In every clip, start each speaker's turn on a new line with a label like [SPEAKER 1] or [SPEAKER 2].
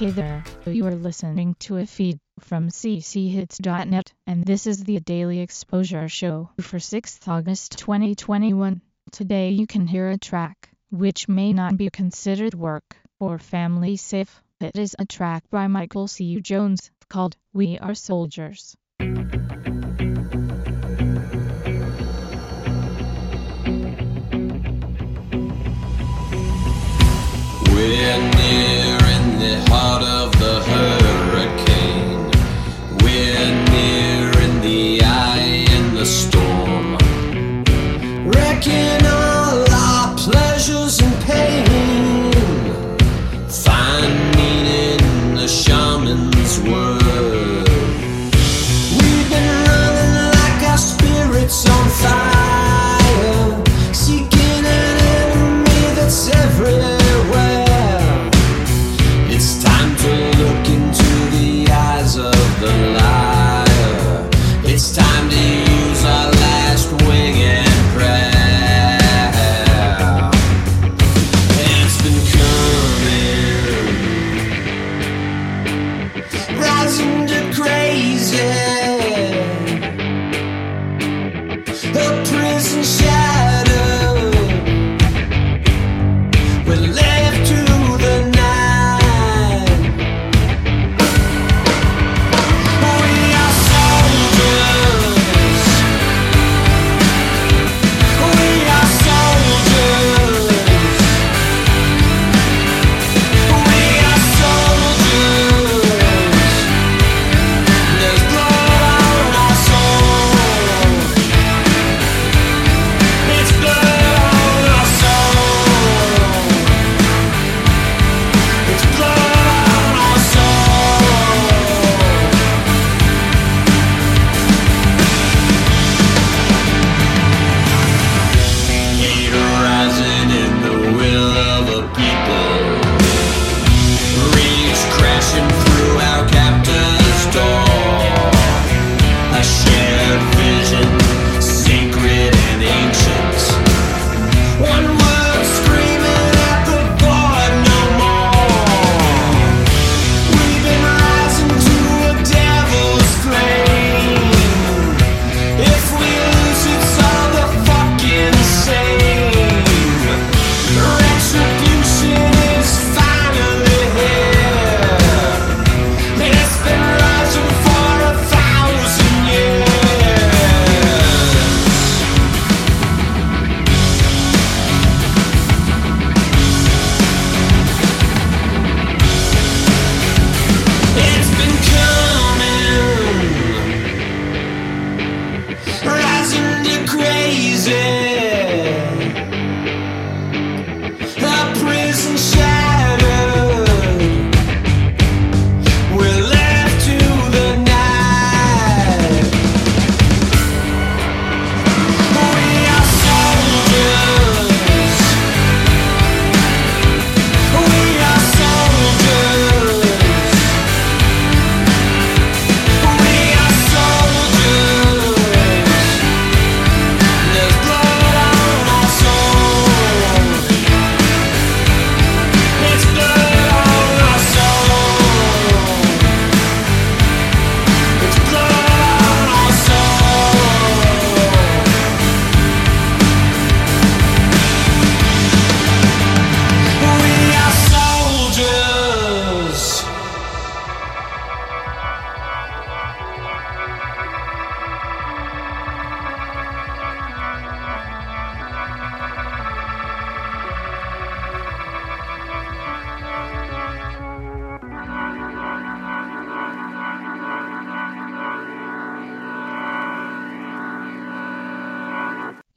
[SPEAKER 1] Hey there, you are listening to a feed from cchits.net, and this is the Daily Exposure Show for 6th August 2021. Today you can hear a track which may not be considered work or family safe. It is a track by Michael C. Jones called We Are Soldiers.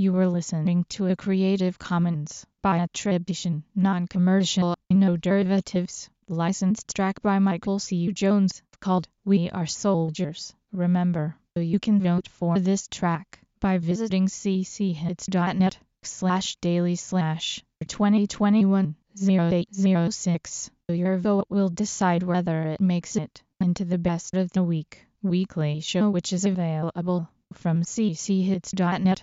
[SPEAKER 1] You were listening to a Creative Commons by attribution, non-commercial, no derivatives, licensed track by Michael C. Jones, called We Are Soldiers. Remember, you can vote for this track by visiting cchits.net slash daily slash 2021 0806. Your vote will decide whether it makes it into the best of the week weekly show which is available from cchits.net